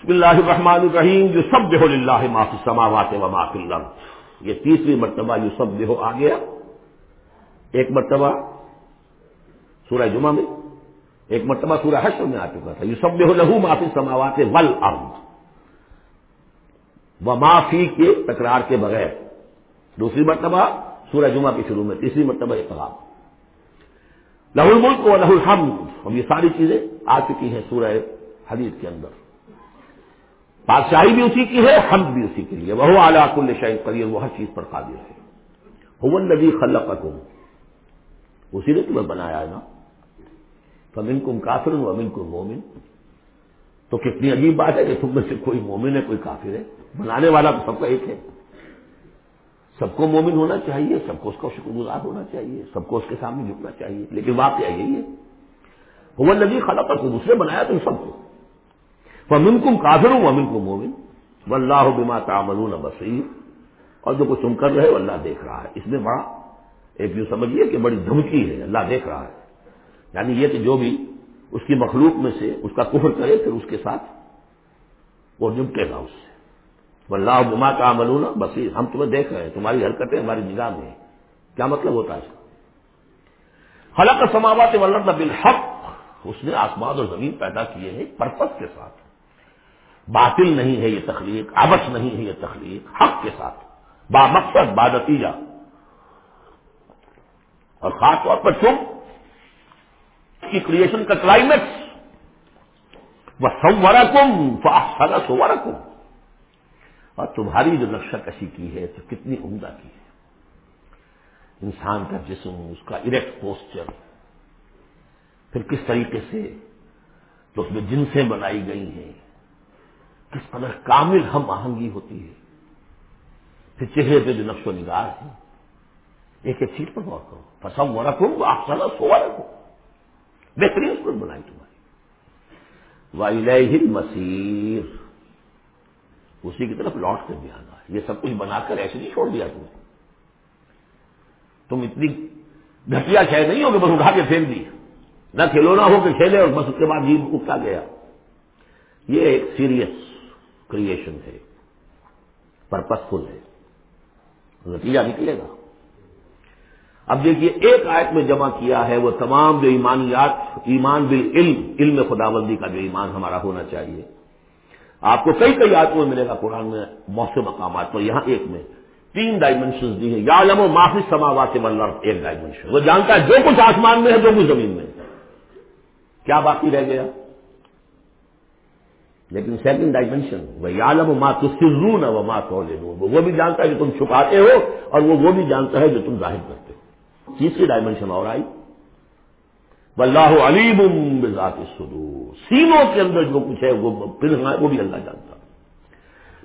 بسم اللہ الرحمن الرحیم جو سب بے اللہ معافی سماوات و معافی اللہ یہ تیسری مرتبہ یو سب بے آ گیا ایک مرتبہ سورہ جمعہ میں، ایک مرتبہ سورہ حشر میں آ چکا تھا۔ یو سب بے لہو معافی سماوات ول و معافی کے تکرار کے بغیر۔ دوسری مرتبہ سورہ جمعہ کے شروع میں، تیسری مرتبہ اقلاب لہ الملک و لہ الحمد۔ اب یہ ساری چیزیں آ چکی ہیں سورہ حدیث کے اندر۔ بادشاہی بھی اسی کی ہے، حمد بھی اسی کے لیے۔ وہ اعلیٰ کل شاہد قریب وہ ہر چیز پر قابل ہے۔ حون نبی خلق اسی نے تمہیں بنایا ہے نا۔ فمن کم کافر و امن کم مومن۔ تو کتنی عجیب بات ہے کہ تم میں سے کوئی مومن ہے، کوئی کافر ہے۔ بنانے والا تو سب کا ایک ہے۔ سب کو مومن ہونا چاہیے، سب کو اس کا شکر گزار ہونا چاہیے، سب کو اس کے سامنے جھکنا چاہیے۔ لیکن واقعہ یہی ہے۔ وہ نبی خلا پر دوسرے بنایا تم سب کو۔ وہ کم کافر ہوں امن کو مومن و اللہ بما تعملون بصیر۔ اور جو کچھ تم کر رہے ہو، اللہ دیکھ رہا ہے۔ اس میں بڑا ایک یوں سمجھیے کہ بڑی دھمکی ہے، اللہ دیکھ رہا ہے۔ یعنی یہ کہ جو بھی اس کی مخلوق میں سے اس کا کفر کرے، پھر اس کے ساتھ وہ جمکے گا اس سے۔ اللہ بما کا ملونا بصیر۔ ہم تمہیں دیکھ رہے ہیں، تمہاری حرکتیں ہماری نگاہ میں کیا مطلب ہوتا ہے اس کا؟ حلق سماوات ولد بالحق۔ اس نے آسمان اور زمین پیدا کیے ہیں پرپس کے ساتھ۔ باطل نہیں ہے یہ تخلیق ابس نہیں ہے یہ تخلیق، حق کے ساتھ، با مقصد، با نتیجہ۔ اور خاص طور پر تم کی کریشن کا کلائمیکس وہ سورا کم فاسا سورا کم اور تمہاری جو نقشہ کشی کی ہے، تو کتنی عمدہ کی ہے۔ انسان کا جسم، اس کا اریکٹ پوسچر پھر کس طریقے سے؟ تو اس میں جنسیں بنائی گئی ہیں۔ کس قدر کامل ہم آہنگی ہوتی ہے۔ پھر چہرے پہ جو نقش و نگار ہے ایک ایک چیز پر غور کرو۔ پسم و رکھوں آپ سر سوا رکھو بہترین اس پر بنائی تمہاری۔ وائل مسیر اسی کی طرف لوٹ کر بھی آنا۔ یہ سب کچھ بنا کر ایسے نہیں چھوڑ دیا تم تم اتنی گھٹیا شہ نہیں ہو کہ بس اٹھا کے پھینک دی۔ نہ کھلونا ہو کہ کھیلے اور بس اس کے بعد جیت اٹھتا گیا۔ یہ ایک سیریس کریشن ہے پرپز فل ہے. نتیجہ نکلے گا. اب دیکھیے، ایک آیت میں جمع کیا ہے، وہ تمام جو ایمانیات، ایمان بال علم علم خدا بندی کا جو ایمان ہمارا ہونا چاہیے. آپ کو کئی کئی آیتوں میں ملے گا، قرآن میں موسم مقامات پر، یہاں ایک میں. تین ڈائمنشن دی ہیں. یا لمو معافی سماوات والارض، ایک ڈائمنشن وہ جانتا ہے جو کچھ آسمان میں ہے، جو کچھ زمین میں ہے. کیا باقی رہ گیا؟ لیکن سیکنڈ ڈائمنشن وہ یا لم ماں تسرون وہ ماں تو وہ بھی جانتا ہے جو تم چھپاتے ہو اور وہ وہ بھی جانتا ہے جو تم ظاہر کرتے ہو۔ تیسری ڈائمنشن اور آئی۔ واللہ علیم بذات الصدور۔ سینوں کے اندر جو کچھ ہے، وہ پھر ہاں، وہ بھی اللہ جانتا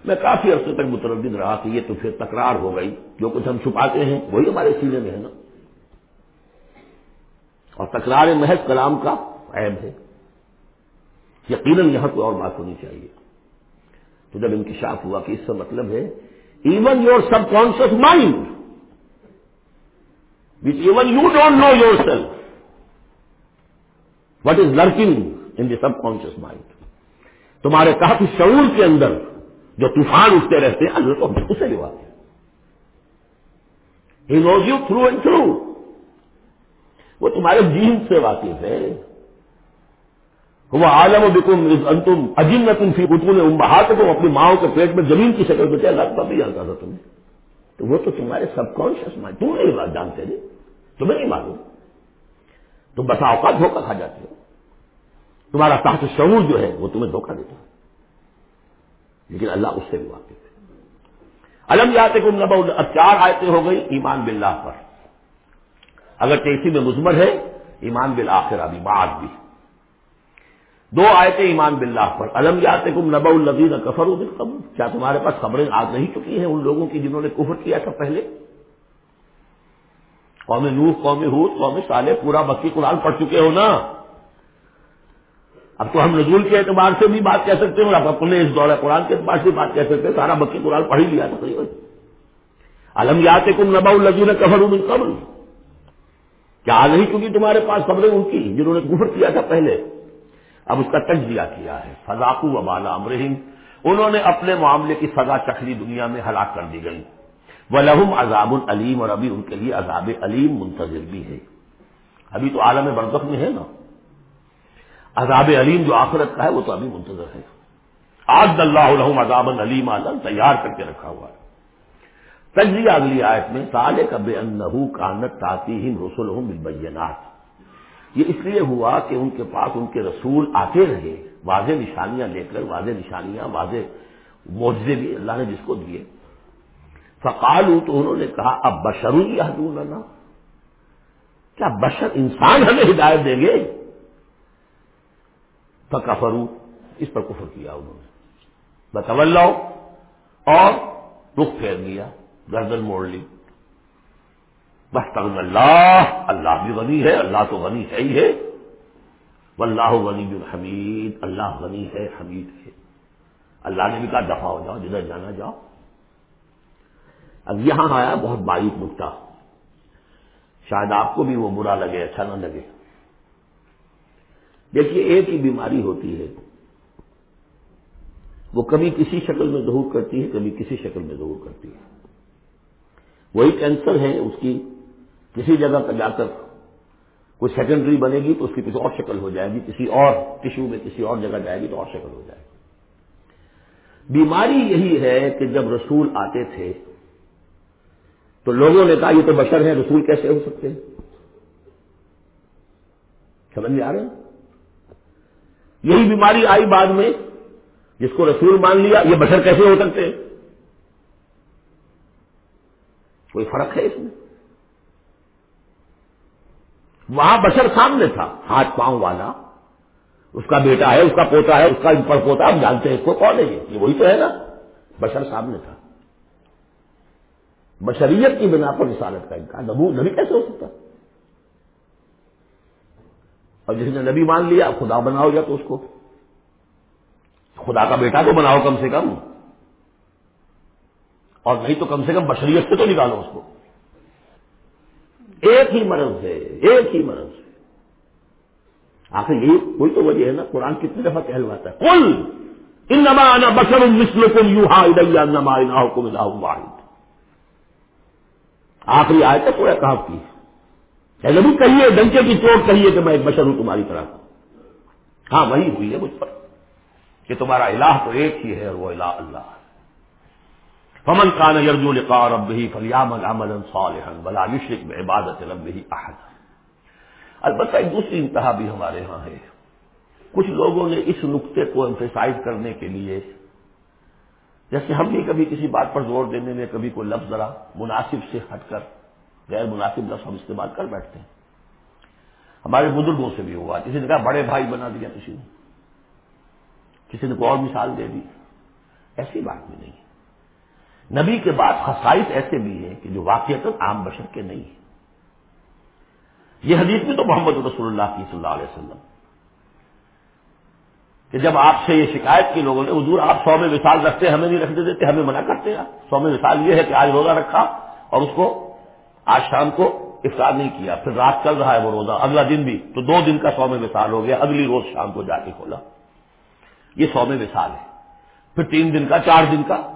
میں کافی عرصے تک متردد رہا کہ یہ تو پھر تکرار ہو گئی۔ جو کچھ ہم چھپاتے ہیں، وہی ہمارے سینے میں ہے نا۔ اور تکرار محض کلام کا عیب ہے۔ یقیناً یہاں کوئی اور بات ہونی چاہیے۔ تو جب انکشاف ہوا کہ اس سے مطلب ہے even your subconscious mind which even you don't know yourself what is lurking in the subconscious mind تمہارے کافی شعور کے اندر جو طوفان اٹھتے رہتے ہیں اللہ تو ہم اسے لواتے ہی knows you through and through وہ تمہارے جین سے واقف ہے۔ وہ عالم و بکم انتم اجیم نہ تم فی اتو نے تم اپنی ماؤں کے پیٹ میں زمین کی شکل میں کیا لگتا بھی جانتا تھا تمہیں؟ تو وہ تو تمہارے سب کانشیس مائنڈ تم نہیں بات جانتے نہیں، تمہیں نہیں معلوم۔ تم بسا اوقات دھوکہ کھا جاتے ہو۔ تمہارا تحت شعور جو ہے، وہ تمہیں دھوکہ دیتا ہے۔ لیکن اللہ اس سے بھی واقف ہے۔ الم جاتے کو نبا اب چار آیتیں ہو گئی ایمان باللہ پر۔ اگر تیسی میں مزمر ہے، ایمان بالآخر ابھی بعد بھی۔ دو آیتیں ایمان باللہ پر۔ الم جاتے کم نبا الدین کفر کیا تمہارے پاس خبریں آ نہیں چکی ہیں ان لوگوں کی جنہوں نے کفر کیا تھا پہلے؟ قوم نوح، قوم حود قوم سالے پورا بکی قرآن پڑھ چکے ہو نا؟ اب تو ہم نزول کے اعتبار سے بھی بات کہہ سکتے ہیں اور اب اپنے اس دور قرآن کے اعتبار سے بات کہہ سکتے ہیں۔ سارا بکی قرآن پڑھ ہی لیا تھا علم یات کم نبا الزین کفر من قبل کیا آ نہیں چکی تمہارے پاس خبریں ان کی جنہوں نے کفر کیا تھا پہلے؟ اب اس کا تجزیہ کیا ہے۔ فضاقو و بالا امرحیم انہوں نے اپنے معاملے کی سزا چکھلی دنیا میں ہلاک کر دی گئی۔ وہ لہم عذاب العلیم اور ابھی ان کے لیے عذاب علیم منتظر بھی ہے۔ ابھی تو عالم برزخ میں ہے نا۔ عذاب علیم جو آخرت کا ہے، وہ تو ابھی منتظر ہے۔ آج اللہ علحم عذاب علیم عالم تیار کر کے رکھا ہوا ہے۔ تجزیہ اگلی آیت میں سال کب انہو کانت تاتی رسول ہوں یہ اس لیے ہوا کہ ان کے پاس ان کے رسول آتے رہے، واضح نشانیاں لے کر، واضح نشانیاں، واضح معجزے بھی اللہ نے جس کو دیے۔ فقال تو انہوں نے کہا، اب بشر یہ کیا بشر انسان ہمیں ہدایت دیں گے؟ فکفرو اس پر کفر کیا انہوں نے۔ بطول اور رخ پھیر لیا گردن موڑ لی۔ بس اللہ اللہ بھی غنی ہے، اللہ تو غنی ہے ہی ہے۔ واللہ غنی حمید، اللہ غنی ہے، حمید ہے۔ اللہ نے بھی کہا دفاع ہو جاؤ، جدھر جانا جاؤ۔ اب یہاں آیا بہت باریک نکتا شاید آپ کو بھی وہ برا لگے اچھا نہ لگے۔ دیکھیے، ایک ہی بیماری ہوتی ہے۔ وہ کبھی کسی شکل میں ظہور کرتی ہے، کبھی کسی شکل میں ظہور کرتی ہے۔ وہی کینسر ہے، اس کی کسی جگہ پر جا کر کوئی سیکنڈری بنے گی تو اس کی کسی اور شکل ہو جائے گی، کسی اور ٹشو میں کسی اور جگہ جائے گی تو اور شکل ہو جائے گی۔ بیماری یہی ہے کہ جب رسول آتے تھے تو لوگوں نے کہا، یہ تو بشر ہیں، رسول کیسے ہو سکتے ہیں؟ سمجھ میں آ رہے ہیں یہی بیماری آئی بعد میں، جس کو رسول مان لیا، یہ بشر کیسے ہو سکتے ہیں؟ کوئی فرق ہے اس میں؟ وہاں بشر سامنے تھا، ہاتھ پاؤں والا۔ اس کا بیٹا ہے، اس کا پوتا ہے، اس کا پر پوتا ہم جانتے ہیں اس کو کون ہے یہ وہی تو ہے نا۔ بشر سامنے تھا۔ بشریت کی بنا پر رسالت کا انکار۔ نبو، نبی کیسے ہو سکتا؟ اور جس نے نبی مان لیا، خدا بناؤ یا تو اس کو۔ خدا کا بیٹا تو بناؤ کم سے کم۔ اور نہیں تو کم سے کم بشریت سے تو نکالو اس کو۔ ایک ہی مرض ہے، ایک ہی مرض ہے۔ آخر یہی کوئی تو وجہ ہے نا، قرآن کتنی دفعہ کہلواتا ہے۔ کل ان نما آنا بشر مسل کم یو ہا ادیا نما حکم واحد۔ آخری آئے تھے پورا کہاں کی نبی کہیے، ڈنکے کی چوٹ کہیے کہ میں ایک بشر ہوں تمہاری طرح۔ ہاں وہی ہوئی ہے مجھ پر کہ تمہارا الہ تو ایک ہی ہے اور وہ الہ اللہ ہے۔ فمن کان یرجو لقاء ربه فلیعمل عملا صالحا، ولا یشرک بعبادت ربه احد البتہ ایک دوسری انتہا بھی ہمارے ہاں ہے۔ کچھ لوگوں نے اس نقطے کو ایمفیسائز کرنے کے لیے، جیسے ہم بھی کبھی کسی بات پر زور دینے میں کبھی کوئی لفظ ذرا مناسب سے ہٹ کر، غیر مناسب لفظ ہم استعمال کر بیٹھتے ہیں۔ ہمارے بزرگوں سے بھی ہوا، کسی نے کہا بڑے بھائی بنا دیا کسی نے۔ کسی نے کوئی اور مثال دے دی۔ ایسی بات بھی نہیں۔ نبی کے بعد خصائص ایسے بھی ہیں کہ جو واقعات عام بشر کے نہیں ہیں۔ یہ حدیث میں تو محمد رسول اللہ کی صلی اللہ علیہ وسلم۔ کہ جب آپ سے یہ شکایت کی لوگوں نے، حضور آپ سو میں مثال رکھتے، ہمیں نہیں رکھتے، دیتے، ہمیں منع کرتے ہیں۔ سو میں مثال یہ ہے کہ آج روزہ رکھا اور اس کو آج شام کو افطار نہیں کیا، پھر رات چل رہا ہے وہ روزہ، اگلا دن بھی۔ تو دو دن کا سو میں مثال ہو گیا، اگلی روز شام کو جا کے کھولا۔ یہ سو میں مثال ہے۔ پھر تین دن کا، چار دن کا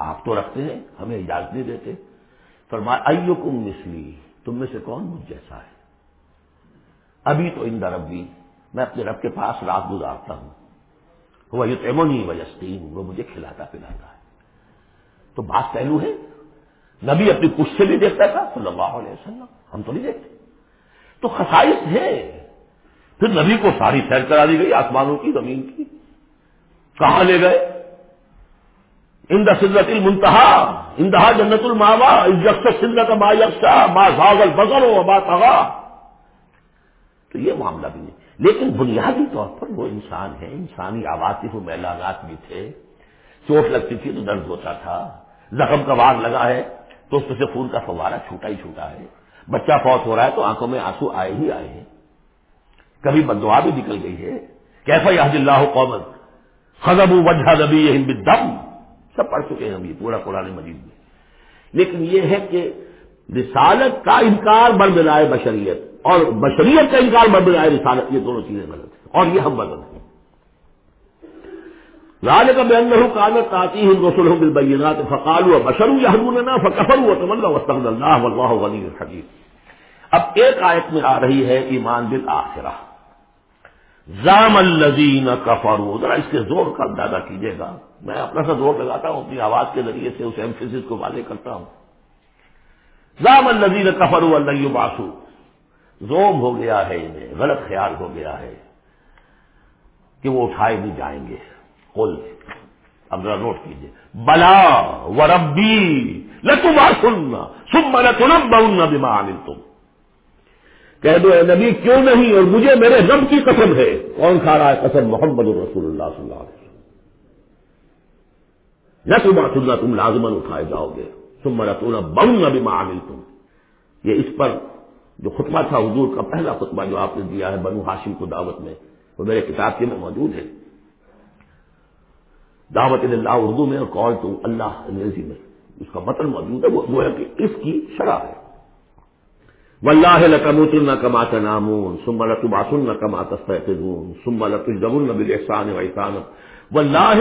آپ تو رکھتے ہیں، ہمیں اجازت نہیں دیتے۔ فرمایا ائو کم مسلی تم میں سے کون مجھ جیسا ہے؟ ابھی تو ان ربی، میں اپنے رب کے پاس رات گزارتا ہوں۔ وہ یہ تیمونی وجستین وہ مجھے کھلاتا پلاتا ہے۔ تو بات پہلو ہے، نبی اپنی کچھ سے بھی دیکھتا تھا؟ صلی اللہ علیہ وسلم۔ ہم تو نہیں دیکھتے۔ تو خصائص ہے۔ پھر نبی کو ساری سیر کرا دی گئی، آسمانوں کی، زمین کی۔ کہاں لے گئے؟ ان سدرت المنتہا انتہا جنت الماوا سدرت ما یکسا ما زاغل بغل ہو ما تغا تو یہ معاملہ بھی نہیں لیکن بنیادی طور پر وہ انسان ہے، انسانی عواطف و میلانات بھی تھے۔ چوٹ لگتی تھی تو درد ہوتا تھا۔ زخم کا وار لگا ہے تو اس سے خون کا فوارہ چھوٹا ہی چھوٹا ہے۔ بچہ فوت ہو رہا ہے تو آنکھوں میں آنسو آئے ہی آئے ہیں۔ کبھی بدعا بھی نکل گئی ہے۔ کیسا یاد اللہ قومن خزب وجہ نبی ہند دم سب پڑھ چکے ہیں ہم یہ پورا قرآن مجید میں۔ لیکن یہ ہے کہ رسالت کا انکار بر بلائے بشریت اور بشریت کا انکار بر بلائے رسالت، یہ دونوں چیزیں غلط ہیں اور یہ ہم بدل ہیں۔ راج کا بین کانت آتی ہوں رسول بالبینات فقال و بشر یحروننا فکفر و تمنا وسطن اللہ واللہ غنی الحکیم اب ایک آیت میں آ رہی ہے ایمان بالآخرہ۔ زام الزین کفرو ذرا اس کے زور کا اندازہ کیجیے گا۔ میں اپنا سا زور لگاتا ہوں، اپنی آواز کے ذریعے سے اس ایمفیس کو واضح کرتا ہوں۔ زام الزین کفرو اللہ باسو زوم ہو گیا ہے انہیں، غلط خیال ہو گیا ہے کہ وہ اٹھائے بھی جائیں گے۔ کل اب ذرا نوٹ کیجیے بلا و ربی لتما سننا سم لتنب بما عمل تم کہہ دو، اے نبی، کیوں نہیں؟ اور مجھے میرے رب کی قسم ہے. کون کھا رہا ہے قسم؟ محمد الرسول اللہ صلی اللہ علیہ وسلم۔ نہ تم سننا تم لازمن اٹھائے جاؤ گے۔ تم مرتون بم نبی عامل تم یہ اس پر جو خطبہ تھا، حضور کا پہلا خطبہ جو آپ نے دیا ہے بنو ہاشم کو دعوت میں، وہ میرے کتاب کے میں موجود ہے۔ دعوت اللہ اردو میں اور کال ٹو اللہ انگریزی میں۔ اس کا مطلب موجود ہے وہ ہے کہ اس کی شرح ہے۔ واللہ لکموت نہ کمات نامون سم لتباسن نہ کمات سم لتجبن بالاحسان واحسان واللہ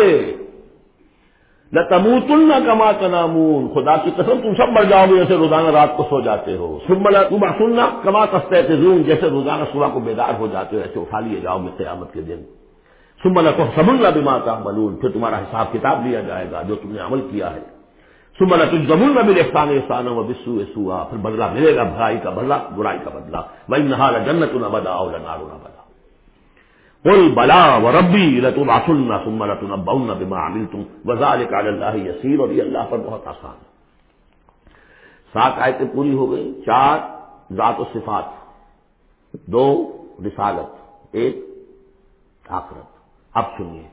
لتموتن نہ کمات نامون خدا کی قسم تم سب مر جاؤ گے جیسے روزانہ رات کو سو جاتے ہو. سم لتباسن نہ کمات جیسے روزانہ صبح کو بیدار ہو جاتے ہو، ایسے اٹھا لیے جاؤ گے قیامت کے دن. سم لتو سمن بما تعملون، پھر تمہارا حساب کتاب لیا جائے گا جو تم نے عمل کیا ہے۔ سمن تم زمون میں بھی احسان احسان و بسو سوا پھر بدلا ملے گا بھائی کا بدلا برائی کا بدلا بھائی نہ جنت نہ بدا اور نارو نہ بدا قل بلا و ربی لتم آسن نہ سم لتن بہن بما عمل تم وزال کا اللہ یسیر اور یہ اللہ پر بہت آسان سات آیتیں پوری ہو گئی چار ذات و صفات، دو رسالت، ایک آخرت۔ اب سنیے۔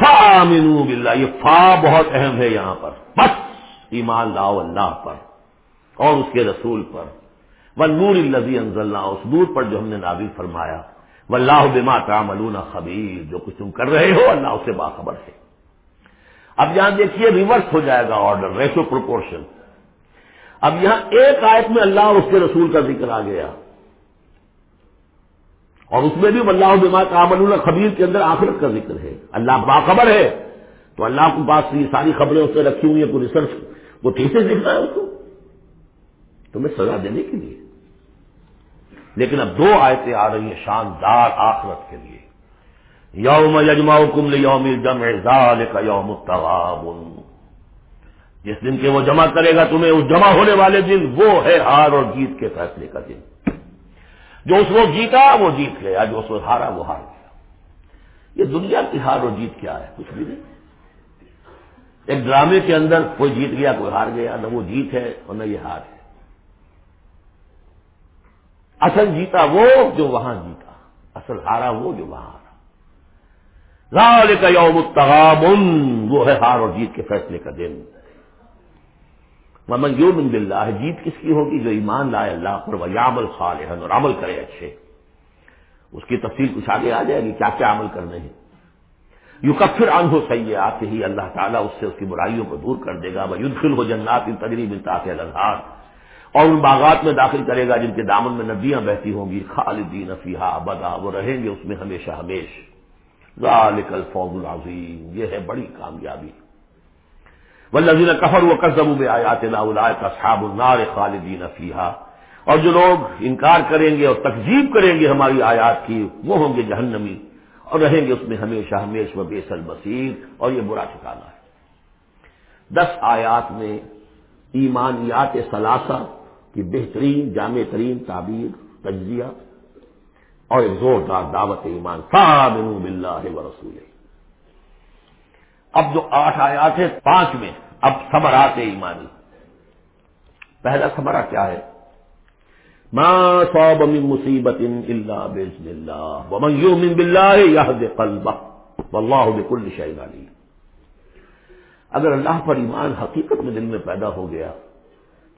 فا مینو بلّہ یہ فا بہت اہم ہے یہاں پر۔ بس۔ ایمان لاؤ اللہ پر اور اس کے رسول پر وہ نور الزی انزل اس نور پر جو ہم نے نابل فرمایا و اللہ بما تعملون خبیر، جو کچھ تم کر رہے ہو اللہ اسے باخبر ہے۔ اب یہاں دیکھیے ریورس ہو جائے گا آرڈر ریشو پروپورشن اب یہاں ایک آیت میں اللہ اور اس کے رسول کا ذکر آ گیا۔ اور اس میں بھی اللہ بما تعملون خبیر کے اندر آخرت کا ذکر ہے۔ اللہ باخبر ہے۔ تو اللہ کے پاس یہ ساری خبریں اس نے رکھی ہوئی ہیں، کوئی ریسرچ وہ ٹھیک دکھتا ہے اس کو؟ تمہیں سزا دینے کے لیے۔ لیکن اب دو آیتیں آ رہی ہیں شاندار آخرت کے لیے۔ یوم یجما کم یوم جم کا یوم جس دن کے وہ جمع کرے گا تمہیں، اس جمع ہونے والے دن وہ ہے ہار اور جیت کے فیصلے کا دن۔ جو اس وقت جیتا وہ جیت گیا، جو اس وقت ہارا وہ ہار گیا۔ یہ دنیا کی ہار اور جیت کیا ہے؟ کچھ بھی نہیں۔ ایک ڈرامے کے اندر کوئی جیت گیا، کوئی ہار گیا، نہ وہ جیت ہے اور نہ یہ ہار ہے۔ اصل جیتا وہ جو وہاں جیتا، اصل ہارا وہ جو وہاں ہارا۔ رال کا یوم تغابن وہ ہے ہار اور جیت کے فیصلے کا دن۔ محمد یوم بلّہ ہے جیت کس کی ہوگی؟ جو ایمان لائے اللہ پر، وہ یامل خالحن اور عمل کرے اچھے۔ اس کی تفصیل کچھ آگے آ جائے گی، کیا کیا عمل کرنے ہیں۔ یو کفر ان ہو آتے ہی اللہ تعالیٰ اس سے اس کی برائیوں کو دور کر دے گا وہ یدخل ہو جنات ان تجریب انتاف الحار اور ان باغات میں داخل کرے گا جن کے دامن میں ندیاں بہتی ہوں گی، خالدین فیحا ابدا، وہ رہیں گے اس میں ہمیشہ ہمیش۔ ذالک الفوز العظیم یہ ہے بڑی کامیابی۔ والذین کفر و قزم میں آیات نا النار خالدین فیحا اور جو لوگ انکار کریں گے اور تکزیب کریں گے ہماری آیات کی، وہ ہوں گے جہنمی۔ اور رہیں گے اس میں ہمیشہ ہمیش و بیسل بصیر اور یہ برا ٹھکانا ہے۔ دس آیات میں ایمانیات ثلاثہ کی بہترین جامع ترین تعبیر، تجزیہ اور ایک زوردار دعوت ایمان فامنوا باللہ و رسول اب جو آٹھ آیات ہیں، پانچ میں اب سمرات ایمانی۔ پہلا سمرا کیا ہے؟ ما صاب من مصیبت الا باذن اللہ ومن یؤمن باللہ یهد قلبہ. واللہ بكل شیء علیم. اگر اللہ پر ایمان حقیقت میں دل میں پیدا ہو گیا،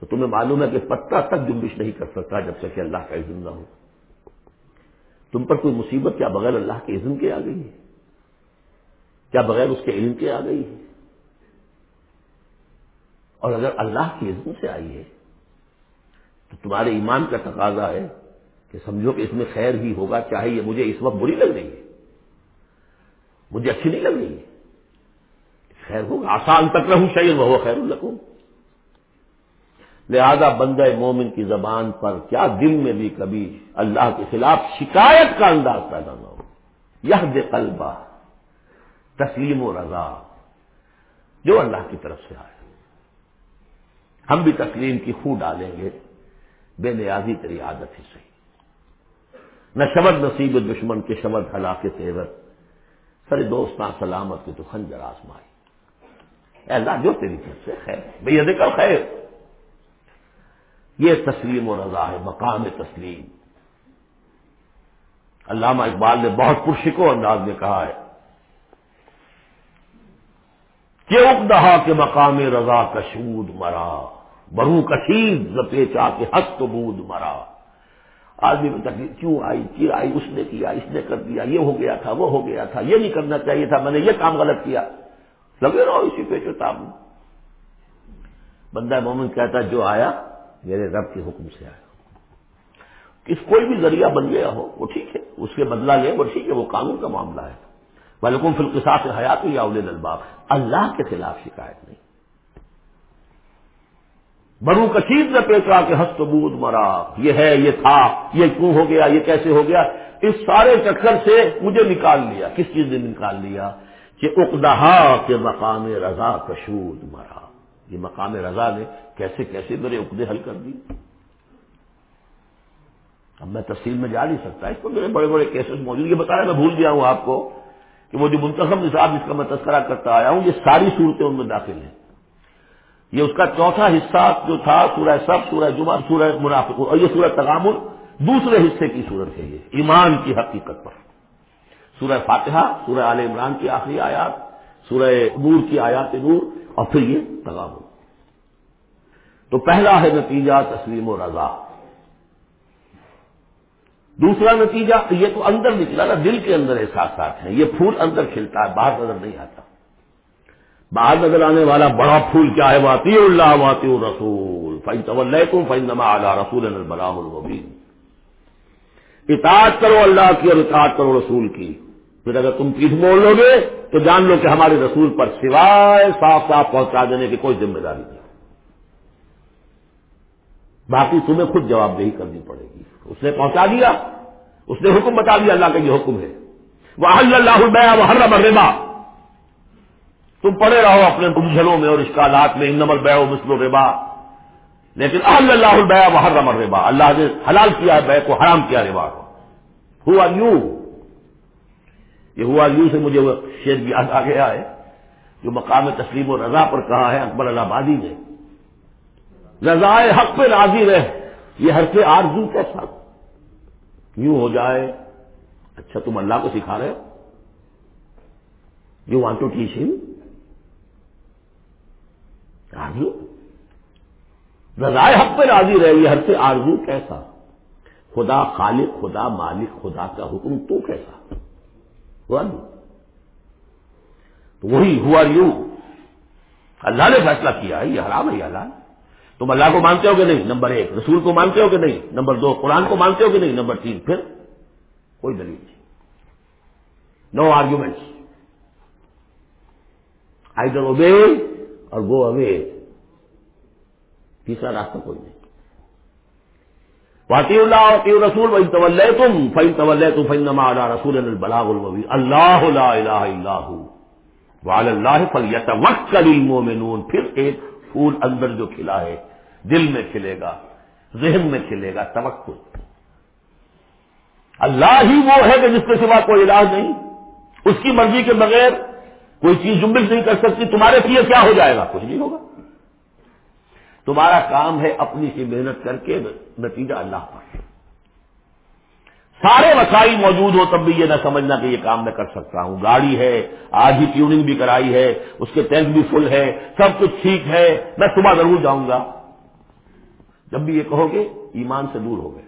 تو تمہیں معلوم ہے کہ پتہ تک جنبش نہیں کر سکتا جب تک کہ اللہ کا اذن نہ ہو. تم پر کوئی مصیبت کیا بغیر اللہ کے اذن کے آ گئی ہے؟ کیا بغیر اس کے علم کے آ گئی ہے؟ اور اگر اللہ کے اذن سے آئی ہے تو تمہارے ایمان کا تقاضا ہے کہ سمجھو کہ اس میں خیر ہی ہوگا، چاہے یہ مجھے اس وقت بری لگ رہی ہے۔ مجھے اچھی نہیں لگ رہی ہے۔ خیر ہوگا، آسان تک رہوں شعر وہ خیر القم لہذا بندہ مومن کی زبان پر کیا دل میں بھی کبھی اللہ کے خلاف شکایت کا انداز پیدا نہ ہو۔ یہ دے قلبہ تسلیم و رضا، جو اللہ کی طرف سے آئے۔ ہم بھی تسلیم کی خو ڈالیں گے۔ بے نیازی تری عادت ہی صحیح۔ نہ شبد نصیب دشمن کے شبد ہلاک تیور۔ سر دوست نہ سلامت کے تو خنجر آسمائی اللہ، جو تیری طرف سے خیر بھائی یہ دیکھو خیر۔ یہ تسلیم و رضا ہے، مقام تسلیم۔ علامہ اقبال نے بہت پرشکو انداز میں کہا ہے کہ اقدہا کے مقام رضا کشود مرا۔ برو کشید زپے چا کے ہست بود مرا۔ آدمی میں تکلیف کیوں آئی؟ کیا آئی؟ اس نے کیا؟ اس نے کر دیا۔ یہ ہو گیا تھا، وہ ہو گیا تھا۔ یہ نہیں کرنا چاہیے تھا۔ میں نے یہ کام غلط کیا۔ لگے رہو اسی پہ چوتاب بندہ مومن کہتا جو آیا، میرے رب کے حکم سے آیا۔ کس کوئی بھی ذریعہ بن گیا ہو، وہ ٹھیک ہے۔ اس کے بدلہ لے، وہ ٹھیک ہے۔ وہ قانون کا معاملہ ہے۔ بلکم فلقسا سے حیات یا اول الباب اللہ کے خلاف شکایت نہیں۔ برو کشید نے پیچا کہ ہست بود مرا، یہ ہے، یہ تھا، یہ کیوں ہو گیا، یہ کیسے ہو گیا؟ اس سارے چکر سے مجھے نکال لیا۔ کس چیز نے نکال لیا؟ کہ اقدہا کے مقام رضا کشود مرا۔ یہ مقام رضا نے کیسے کیسے میرے عقدے حل کر دی اب میں تفصیل میں جا نہیں سکتا، اس پر میرے بڑے بڑے کیسز موجود یہ بتایا میں بھول گیا ہوں آپ کو کہ وہ جو منتخب نصاب جس کا میں تذکرہ کرتا آیا ہوں، یہ ساری صورتیں ان میں داخل ہیں۔ یہ اس کا چوتھا حصہ جو تھا سورہ سب، سورہ جمعہ، سورہ منافق، اور یہ سورہ تغامل دوسرے حصے کی صورت ہے یہ، ایمان کی حقیقت پر۔ سورہ فاتحہ، سورہ عال عمران کی آخری آیات، سورہ نور کی آیات نور، اور پھر یہ تغامل تو پہلا ہے نتیجہ تسلیم و رضا۔ دوسرا نتیجہ، یہ تو اندر نکلا نا، دل کے اندر احساسات ہیں، یہ پھول اندر کھلتا ہے، باہر نظر نہیں آتا۔ باہر نظر آنے والا بڑا پھول کیا ہے؟ واطی اللہ واطی رسول فائن طول تم فائن نما اعلیٰ رسول البلام الوبین اطاعت کرو اللہ کی اور اطاعت کرو رسول کی. پھر اگر تم پیٹ موڑ لو گے تو جان لو کہ ہمارے رسول پر سوائے صاف صاف پہنچا دینے کی کوئی ذمہ داری نہیں. باقی تمہیں خود جواب دہی کرنی پڑے گی. اس نے پہنچا دیا. اس نے حکم بتا دیا اللہ کا یہ حکم ہے. وہ اللہ البیا وہ ہر ربا تم پڑے رہو اپنے گمجھلوں میں اور اشکالات میں ان نمبر بے مسل ربا لیکن اللہ البیا وہ ہر ربا اللہ نے حلال کیا ہے، بے کو حرام کیا ربا کو۔ ہوا یو یہ ہوا یوں سے مجھے وہ شیر یاد آ گیا ہے، جو مقام تسلیم و رضا پر کہا ہے اکبر اللہ آبادی نے۔ رضا حق پہ راضی رہ یہ ہر سے آرزو کیسا یوں ہو جائے اچھا تم اللہ کو سکھا رہے ہو۔ یو وانٹ ٹو ٹیچ ہم راضی رضائے حق پہ راضی رہے، یہ ہر سے آرزو کیسا؟ خدا خالق، خدا مالک، خدا کا حکم تو کیسا؟ ہوا نہیں۔ تو وہی ہوا یو اللہ نے فیصلہ کیا ہے یہ حرام ہے، یہ حلال۔ تم اللہ کو مانتے ہو کہ نہیں؟ نمبر ایک، رسول کو مانتے ہو کہ نہیں؟ نمبر دو، قرآن کو مانتے ہو کہ نہیں؟ نمبر تین، پھر کوئی دلیل نہیں۔ نو آرگومنٹس آئی ڈر اوبے اور گو اوے تیسرا راستہ کوئی نہیں۔ واطی اللہ وطی رسول فن طول تم فن طول تم فن نما رسول البلاغ الوبی اللہ لا الہ الا ہو وعلی اللہ فلیتوکل المؤمنون۔ پھر ایک پھول اندر جو کھلا ہے، دل میں کھلے گا، ذہن میں کھلے گا، توکل۔ اللہ ہی وہ ہے کہ جس کے سوا کوئی علاج نہیں۔ اس کی مرضی کے بغیر کوئی چیز جمبل نہیں کر سکتی، تمہارے لیے کیا ہو جائے گا؟ کچھ نہیں ہوگا۔ تمہارا کام ہے اپنی سی محنت کر کے نتیجہ اللہ پر۔ سارے وسائل موجود ہو تب بھی یہ نہ سمجھنا کہ یہ کام میں کر سکتا ہوں۔ گاڑی ہے آج ہی ٹیوننگ بھی کرائی ہے، اس کے ٹینک بھی فل ہے، سب کچھ ٹھیک ہے۔ میں صبح ضرور جاؤں گا۔ جب بھی یہ کہو گے، ایمان سے دور ہو گئے۔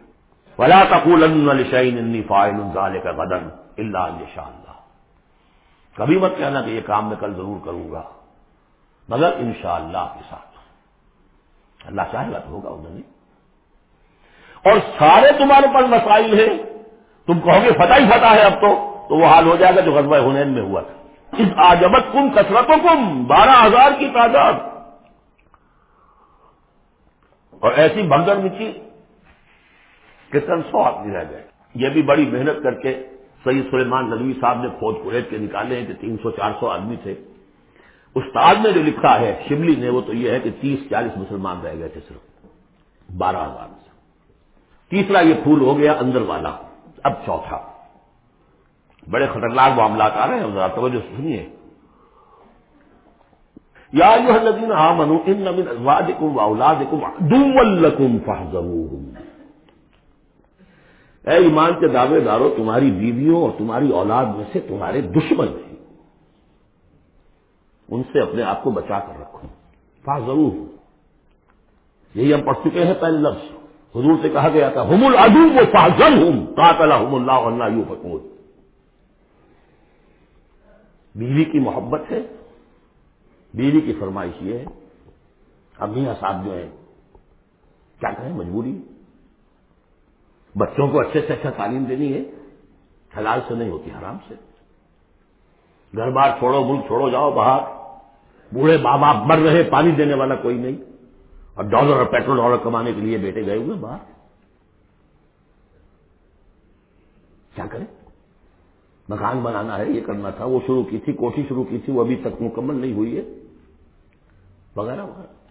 ولا تقول شعین فائن کا بدن اللہ شاء اللہ کبھی مت کہنا کہ یہ کام میں کل ضرور کروں گا۔ مگر انشاءاللہ اللہ کے ساتھ۔ اللہ چاہے گا تو ہوگا انہوں نے اور سارے تمہارے پاس مسائل ہیں۔ تم کہو گے فتح ہی فتح ہے اب تو۔ تو وہ حال ہو جائے گا جو غزوہ ہنین میں ہوا تھا۔ اس آجبت کم کثرتوں کم بارہ ہزار کی تعداد۔ اور ایسی بھگدڑ مچی کہ سو آدمی رہ گئے۔ یہ بھی بڑی محنت کر کے سید سلیمان ندوی صاحب نے فوج کو کے نکالے ہیں کہ تین سو چار سو آدمی تھے۔ استاد نے جو لکھا ہے شملی نے، وہ تو یہ ہے کہ تیس چالیس مسلمان رہ گئے تھے صرف۔ بارہ ہزار۔ سے تیسرا یہ پھول ہو گیا اندر والا۔ اب چوتھا۔ بڑے خطرناک معاملات آ رہے ہیں۔ ذرا توجہ سنیے۔ یا جو الذین آمنوا، ان من ازواجکم واولادکم عدوا لکم فاحذروہم۔ اے ایمان کے دعوے داروں تمہاری بیویوں اور تمہاری اولاد میں سے تمہارے دشمن ہیں۔ ان سے اپنے آپ کو بچا کر رکھو۔ فا ضرور یہی ہم پڑھ چکے ہیں پہلے لفظ۔ حضور سے کہا گیا تھا، ہم العدو وہ فاضل ہوں کاتلا ہم اللہ اللہ یو پکور بیوی کی محبت ہے، بیوی کی فرمائش یہ ہے۔ اب میاں صاحب جو ہیں، کیا کہیں مجبوری؟ بچوں کو اچھے سے اچھا تعلیم دینی ہے، حلال سے نہیں ہوتی، حرام سے۔ گھر بار چھوڑو، ملک چھوڑو، جاؤ باہر۔ بوڑھے ماں باپ مر رہے، پانی دینے والا کوئی نہیں۔ اور ڈالر اور پیٹرول ڈالر کمانے کے لیے بیٹے گئے ہوئے باہر۔ کیا کریں؟ مکان بنانا ہے، یہ کرنا تھا، وہ شروع کی تھی کوٹھی شروع کی تھی، وہ ابھی تک مکمل نہیں ہوئی ہے۔ وغیرہ وغیرہ۔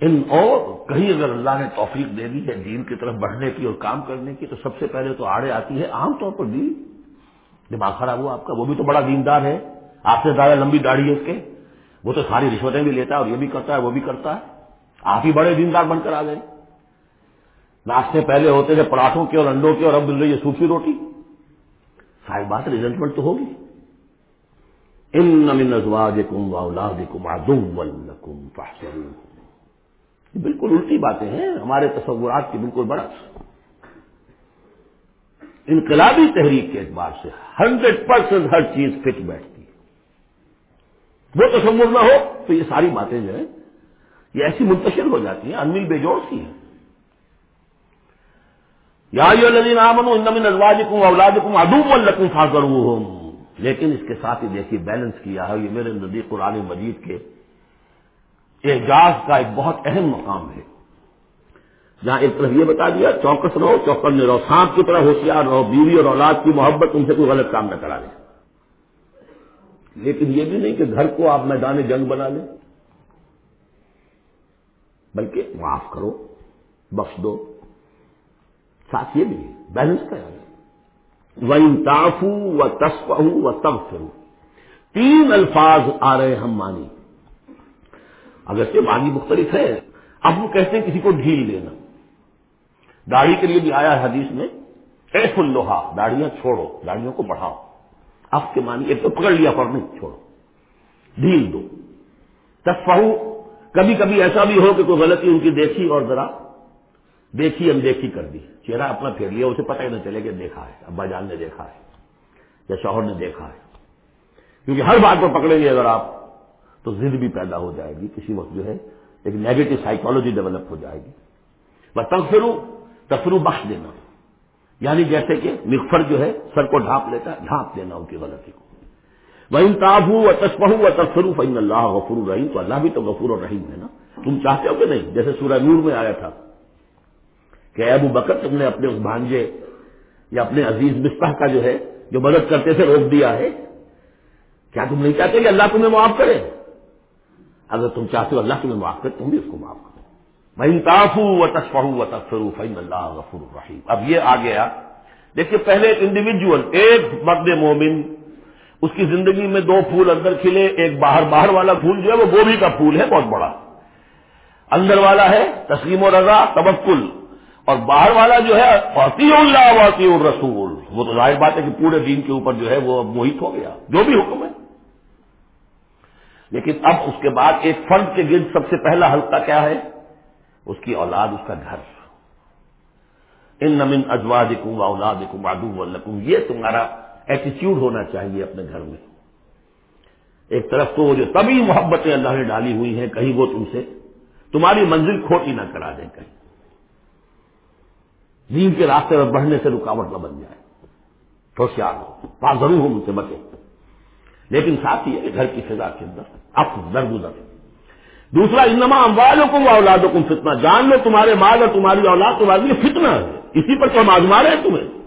ان اور کہیں اگر اللہ نے توفیق دے دی ہے دین کی طرف بڑھنے کی اور کام کرنے کی، تو سب سے پہلے تو آڑے آتی ہے عام طور پر دین۔ دماغ خراب ہوا آپ کا، وہ بھی تو بڑا دیندار ہے۔ آپ سے زیادہ لمبی داڑھی ہے اس کے۔ وہ تو ساری رشوتیں بھی لیتا ہے اور یہ بھی کرتا ہے، وہ بھی کرتا ہے۔ آپ ہی بڑے دیندار بن کر آ گئے۔ ناشتے پہلے ہوتے تھے پراٹھوں کے اور انڈوں کے اور اب مل رہی ہے سوکھی روٹی۔ ساری بات ریزلٹمنٹ تو ہوگی۔ ان نمن ازواج کم واؤلاد کم بالکل الٹی باتیں ہیں، ہمارے تصورات کی بالکل برعکس انقلابی تحریک کے اعتبار سے ہنڈریڈ پرسینٹ ہر چیز فٹ بیٹھتی ہے۔ وہ تصور نہ ہو تو یہ ساری باتیں جو ہیں، یہ ایسی منتشر ہو جاتی ہیں، انمل بے جوڑ سی ہیں۔ یا لذین آمن ان ازواج کم اولاد کم ادوب القم لیکن اس کے ساتھ ہی دیکھیے بیلنس کیا ہے، یہ میرے نزدیک قرآن مجید کے اعجاز کا ایک بہت اہم مقام ہے۔ جہاں ایک طرف یہ بتا دیا، چوکس رہو چوکن رہو، سانپ کی طرح ہوشیار رہو، بیوی اور اولاد کی محبت ان سے کوئی غلط کام نہ کرا لیں لیکن یہ بھی نہیں کہ گھر کو آپ میدان جنگ بنا لیں۔ بلکہ معاف کرو، بخش دو۔ ساتھ یہ بھی بیلنس کا وہ انتافو و تصف و تب تین الفاظ آ رہے ہم مانی اگر سے مختلف ہے، اب وہ کہتے ہیں کسی کو ڈھیل دینا۔ داڑھی کے لیے بھی آیا ہے حدیث میں ایف الوہا داڑیاں چھوڑو داڑیوں کو بڑھاؤ۔ اب کے مانی ایک تو پکڑ لیا پر نہیں چھوڑو۔ ڈھیل دو۔ تصفہو کبھی کبھی ایسا بھی ہو کہ کوئی غلطی ان کی دیکھی اور ذرا دیکھی، اندیکھی کر دی۔ چہرہ اپنا پھیر لیا، اسے پتہ ہی نہ چلے کہ دیکھا ہے، ابا جان نے دیکھا ہے یا شوہر نے دیکھا ہے۔ کیونکہ ہر بات کو پکڑیں گے اگر آپ۔ تو ضد بھی پیدا ہو جائے گی کسی وقت جو ہے ایک نیگیٹو سائیکالوجی ڈیولپ ہو جائے گی۔ بس تفرو تفرو بخش دینا یعنی جیسے کہ مغفر جو ہے، سر کو ڈھانپ لیتا ہے ڈھانپ دینا ان کی غلطی کو۔ وہ انتاب ہوں تسپہ و تفرو فن اللہ غفور الرحیم تو اللہ بھی تو غفور الرحیم ہے نا۔ تم چاہتے ہو کہ نہیں؟ جیسے سورہ نور میں آیا تھا کہ ابو بکر، تم نے اپنے اس بھانجے یا اپنے عزیز مصباح کا جو ہے، جو مدد کرتے تھے، روک دیا ہے۔ کیا تم نہیں چاہتے کہ اللہ تمہیں معاف کرے؟ اگر تم چاہتے ہو اللہ تمہیں معاف کرے تم بھی اس کو معاف کرو۔ میں انتاف و تصفہ و تفرو فین اللہ غفور الرحیم اب یہ آ گیا۔ دیکھیے، پہلے ایک انڈیویجل ایک مرد مومن، اس کی زندگی میں دو پھول اندر کھلے، ایک باہر باہر والا پھول جو ہے وہ گوبھی کا پھول ہے، بہت بڑا۔ اندر والا ہے، تسلیم و رضا تبکل اور باہر والا جو ہے فاطی اللہ واطی الرسول۔ وہ تو ظاہر بات ہے کہ پورے دین کے اوپر جو ہے وہ اب محیط ہو گیا۔ جو بھی حکم ہے۔ لیکن اب اس کے بعد ایک فرد کے گرد سب سے پہلا حلقہ کیا ہے؟ اس کی اولاد، اس کا گھر۔ ان نمن اجواد کم اولاد کم ادو یہ تمہارا ایٹیچیوڈ ہونا چاہیے اپنے گھر میں۔ ایک طرف تو وہ جو تبھی محبتیں اللہ نے ڈالی ہوئی ہیں، کہیں وہ تم سے۔ تمہاری منزل کھوٹی نہ کرا دیں کہیں۔ دین کے راستے میں بڑھنے سے رکاوٹ نہ بن جائے۔ ہوشیار ہو۔ پاس ضرور ہو ان سے بچے لیکن ساتھ ہی گھر کی فضا کے اندر۔ اب درگزر دوسرا، انما اموالوں کو اولادوں کو جان لو، تمہارے مال اور تمہاری اولاد تمہارے لیے فتنا ہے۔ اسی پر تو ہم آزما رہے ہیں تمہیں۔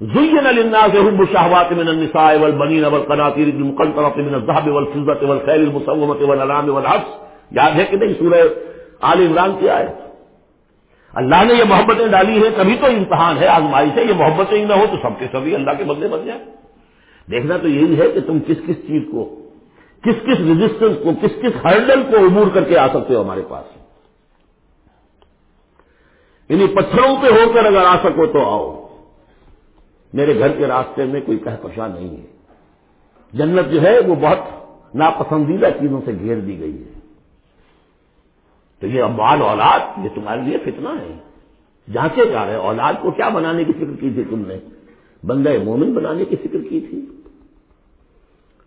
زین للناس حب الشهوات من النساء والبنين والقناطير المقنطرة من الذهب والفضة والخيل المسومة والأنعام والحرث یاد ہے کہ نہیں؟ سورہ آل عمران کی آئے اللہ نے یہ محبتیں ڈالی ہیں کبھی تو امتحان ہے، آزمائش ہے۔ یہ محبتیں ہی نہ ہو تو سب کے سبھی اللہ کے بدلے بن جائیں۔ دیکھنا تو یہی ہے کہ تم کس کس چیز کو کس کس رجسٹنس کو، کس کس ہرڈل کو عبور کر کے آ سکتے ہو ہمارے پاس؟ انہیں پتھروں پہ ہو کر اگر آ سکو تو آؤ۔ میرے گھر کے راستے میں کوئی کہکشا نہیں ہے۔ جنت جو ہے وہ بہت ناپسندیدہ چیزوں سے گھیر دی گئی ہے۔ تو یہ اموال اولاد، یہ تمہارے لیے فتنہ ہے۔ جانچے جا رہے اولاد کو کیا بنانے کی فکر کی تھی تم نے؟ بندہ مومن بنانے کی فکر کی تھی۔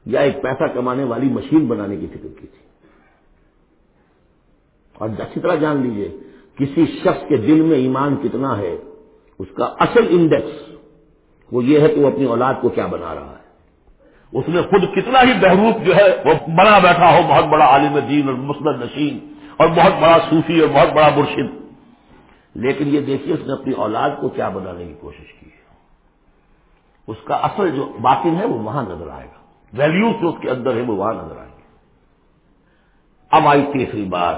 یا ایک پیسہ کمانے والی مشین بنانے کی فکر کی تھی۔ اور اچھی طرح جان لیجیے، کسی شخص کے دل میں ایمان کتنا ہے، اس کا اصل انڈیکس وہ یہ ہے کہ وہ اپنی اولاد کو کیا بنا رہا ہے۔ اس میں خود کتنا ہی بہروپ جو ہے، وہ بنا بیٹھا ہو، بہت بڑا عالم دین اور مسلم نشین، اور بہت بڑا صوفی اور بہت بڑا مرشد۔ لیکن یہ دیکھیے، اس نے اپنی اولاد کو کیا بنانے کی کوشش کی ہے۔ اس کا اصل جو باطن ہے، وہ وہاں نظر آئے گا۔ ویلیوز جو اس کے اندر ہے وہ وہاں نظر آئیں گے۔ اب آئی تیسری بات۔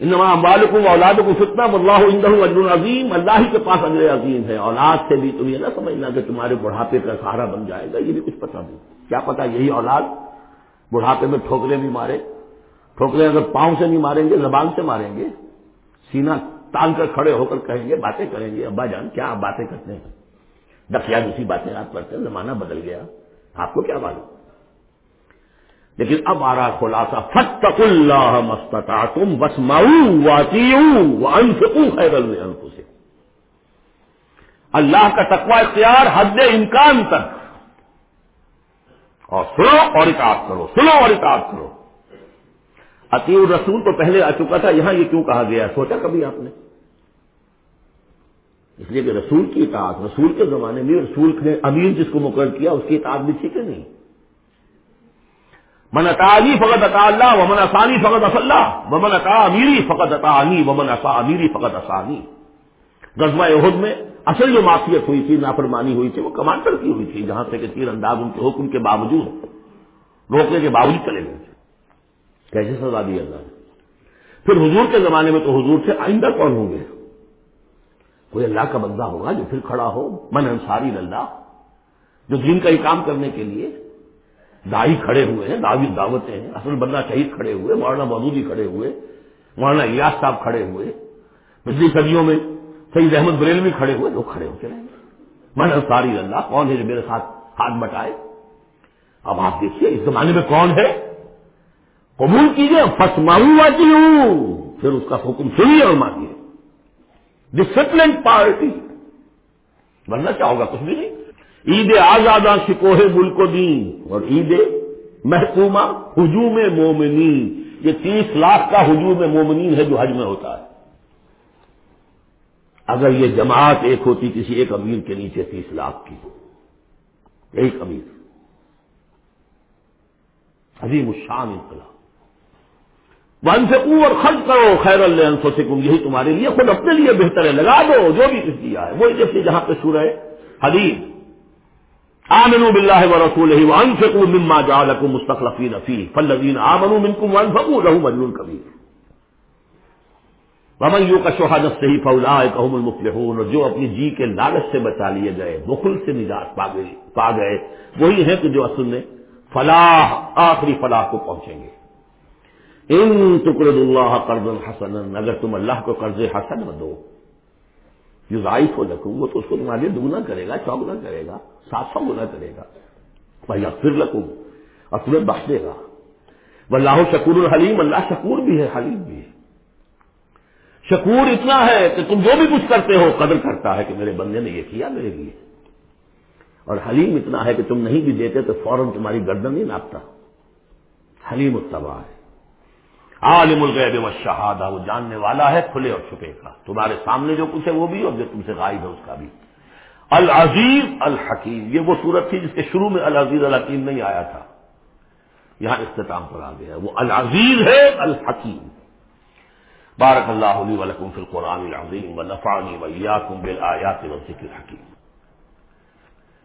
انما بالکم اولاد کو فتنا اللہ اجر عظیم، اللہ ہی کے پاس اجر عظیم ہے۔ اولاد سے بھی تم یہ نہ سمجھنا کہ تمہارے بڑھاپے کا سہارا بن جائے گا، یہ بھی کچھ پتا نہیں۔ کیا پتا یہی اولاد بڑھاپے میں ٹھوکرے بھی مارے۔ ٹھوکرے اگر پاؤں سے نہیں ماریں گے، زبان سے ماریں گے سینا تان کر کھڑے ہو کر کہیں گے، باتیں کریں گے، ابا جان کیا آپ باتیں کرتے ہیں؟ دفیا دوسری باتیں آپ کرتے ہیں زمانہ بدل گیا۔ آپ کو کیا معلوم؟ لیکن اب آ رہا خلاصہ فت اللہ مستتا تم بس خیر سے اللہ کا تقوی اختیار حد امکان تک۔ اور سنو اور اطاعت کرو، سنو اور اطاعت کرو۔ عطی الرسول تو پہلے آ چکا تھا، یہاں یہ کیوں کہا گیا؟ سوچا کبھی آپ نے۔ اس لیے کہ رسول کی اطاعت، رسول کے زمانے میں رسول نے امیر جس کو مقرر کیا، اس کی اطاعت بھی ٹھیک ہے نہیں۔ من اطاعلی فقط اطا اللہ، ومن اسانی فقط اص اللہ۔ ومن اطا امیری فقط اطانی ومن اصا امیری فقط اسانی غزوہ عہد میں اصل جو معافیت ہوئی تھی، نافرمانی ہوئی تھی، وہ کمانڈر کی ہوئی تھی، جہاں سے کہ تیر انداز ان کے حکم کے باوجود روکنے کے باوجود چلے گئے۔ تھے کیسے سزا دی اللہ نے؟ پھر حضور کے زمانے میں تو حضور سے آئندہ کون ہوں گے؟ کوئی اللہ کا بندہ ہوگا جو پھر کھڑا ہو، من انصاری اللہ جو دین کا ہی کام کرنے کے لیے دائی کھڑے ہوئے ہیں دعوی دعوتیں ہیں، اصل بندہ شہید کھڑے ہوئے، مولانا مودودی کھڑے ہوئے، مولانا الیاس صاحب کھڑے ہوئے، پچھلی صدیوں میں سعید احمد بریلوی کھڑے ہوئے، لوگ کھڑے ہو کے رہیں گے من انصاری اللہ کون ہے جو میرے ساتھ ہاتھ بٹائے؟ اب آپ دیکھیے، اس زمانے میں کون ہے؟ قبول کیجیے فسماؤں آتی ہوں پھر اس کا حکم سنیے اور مانیے۔ ڈسپلن پارٹی بننا چاہو گا کچھ بھی نہیں. عید آزادہ شکوہ ملک و دین اور عید محکومہ ہجوم مومنین. یہ تیس لاکھ کا ہجوم مومنین ہے جو حج میں ہوتا ہے. اگر یہ جماعت ایک ہوتی کسی ایک امیر کے نیچے تیس لاکھ کی. ایک امیر. عظیم الشان انقلاب. ون سے اور خرچ کرو خیر اللہ سے یہی تمہارے لیے خود اپنے لیے بہتر ہے، لگا دو جو بھی کچھ دیا ہے۔ وہی جیسے جہاں پہ سور ہے حدیث آمنو بلّہ و رسول ہی مما جا لکم مستقلفی رفیع فلین آمنو منکم ون فکو رہو کبیر۔ ومن یو کا شہادت سے ہی فولا کہم المفلحون۔ اور جو اپنی جی کے لالچ سے بچا لیے گئے بخل سے نجات پا گئے۔ وہی ہیں کہ جو اصل میں فلاح، آخری فلاح کو پہنچیں گے۔ ان ٹکڑد اللہ قرض الحسن اگر تم اللہ کو قرض حسن دو، جو ضائف ہو لکھوں وہ تو اس کو تمہارے دگنا کرے گا چوگنا کرے گا، سات سو گنا کرے گا۔ بھائی پھر لکھوں اور تمہیں بخش دے گا۔ وہ اللہ شکور الحلیم اللہ شکور بھی ہے، حلیم بھی ہے۔ شکور اتنا ہے کہ تم جو بھی کچھ کرتے ہو، قدر کرتا ہے کہ میرے بندے نے یہ کیا میرے لیے۔ اور حلیم اتنا ہے کہ تم نہیں بھی دیتے تو فوراً تمہاری گردن نہیں ناپتا۔ حلیم اتبا ہے۔ عالم الغیب و شہادہ وہ جاننے والا ہے، کھلے اور چھپے کا۔ تمہارے سامنے جو کچھ ہے وہ بھی، اور جو تم سے غائب ہے اس کا بھی۔ العزیز الحکیم، یہ وہ صورت تھی جس کے شروع میں العزیز الحکیم نہیں آیا تھا۔ یہاں اختتام پر آ گیا وہ العزیز ہے، الحکیم۔ بارک اللہ علیہ ولکم فی القرآن العظیم و نفانی ویاکم بالآیات و ذکر حکیم۔